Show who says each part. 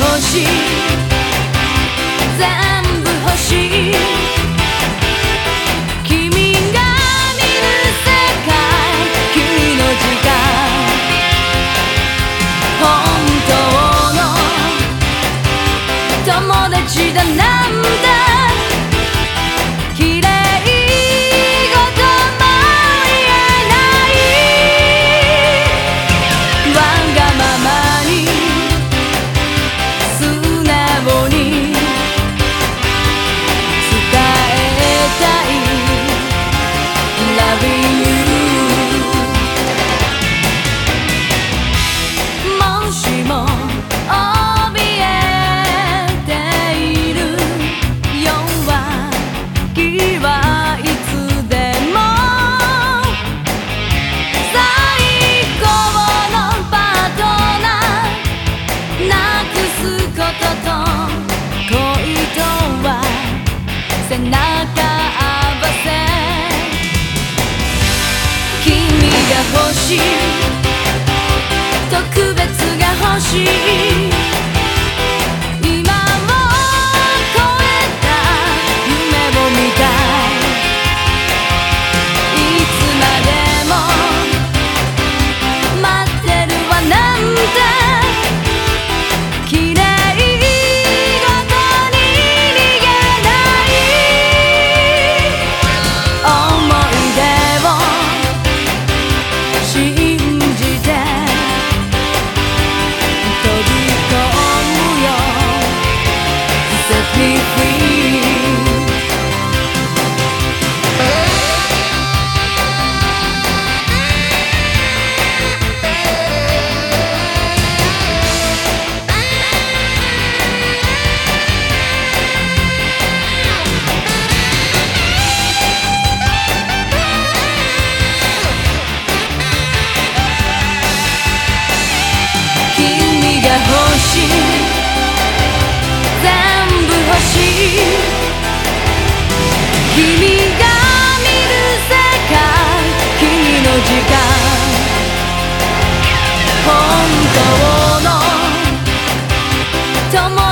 Speaker 1: が欲しいがしい全部欲しい。君が見る世界君の時間。本当の友